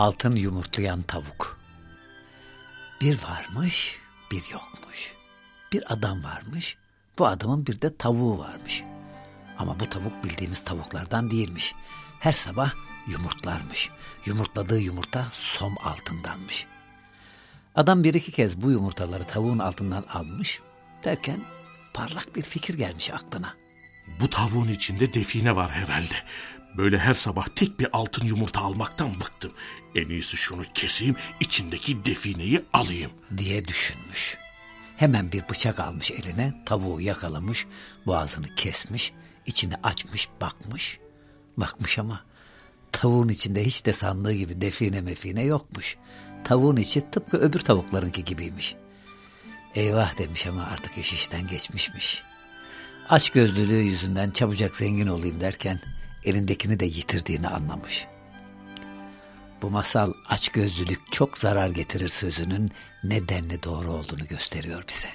Altın yumurtlayan tavuk. Bir varmış, bir yokmuş. Bir adam varmış, bu adamın bir de tavuğu varmış. Ama bu tavuk bildiğimiz tavuklardan değilmiş. Her sabah yumurtlarmış. Yumurtladığı yumurta som altındanmış. Adam bir iki kez bu yumurtaları tavuğun altından almış derken parlak bir fikir gelmiş aklına. Bu tavuğun içinde define var herhalde. Böyle her sabah tek bir altın yumurta almaktan bıktım. En iyisi şunu keseyim, içindeki defineyi alayım. Diye düşünmüş. Hemen bir bıçak almış eline, tavuğu yakalamış, boğazını kesmiş, içini açmış, bakmış. Bakmış ama tavuğun içinde hiç de sandığı gibi define mefine yokmuş. Tavuğun içi tıpkı öbür tavuklarınki gibiymiş. Eyvah demiş ama artık iş işten geçmişmiş. Aç gözlülüğü yüzünden çabucak zengin olayım derken elindekini de yitirdiğini anlamış. Bu masal açgözlülük çok zarar getirir sözünün nedenli doğru olduğunu gösteriyor bize.